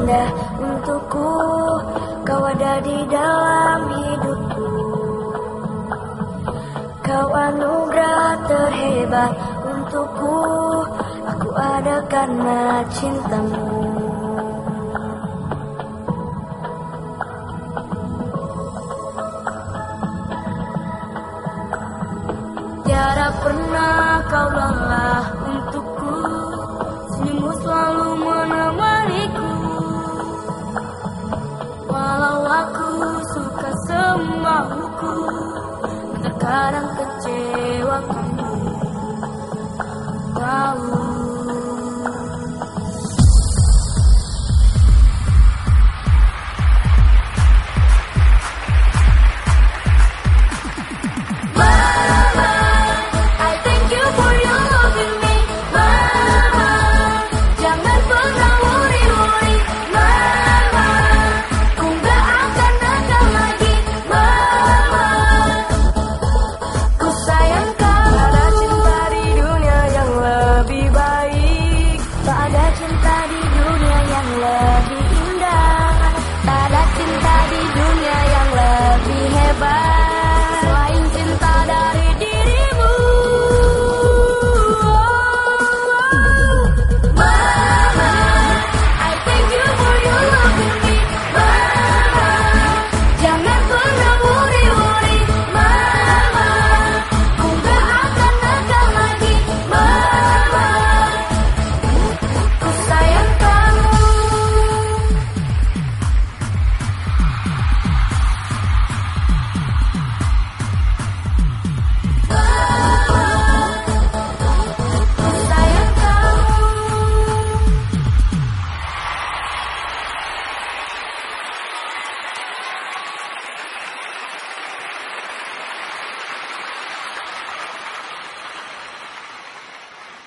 indah untukku. Kau ada di dalam hidupku. Kau anugerah terhebat untukku. Aku ada karena cintamu. Tiada pernah kau lelah untukku. Oh. cinta di dunia yang lebih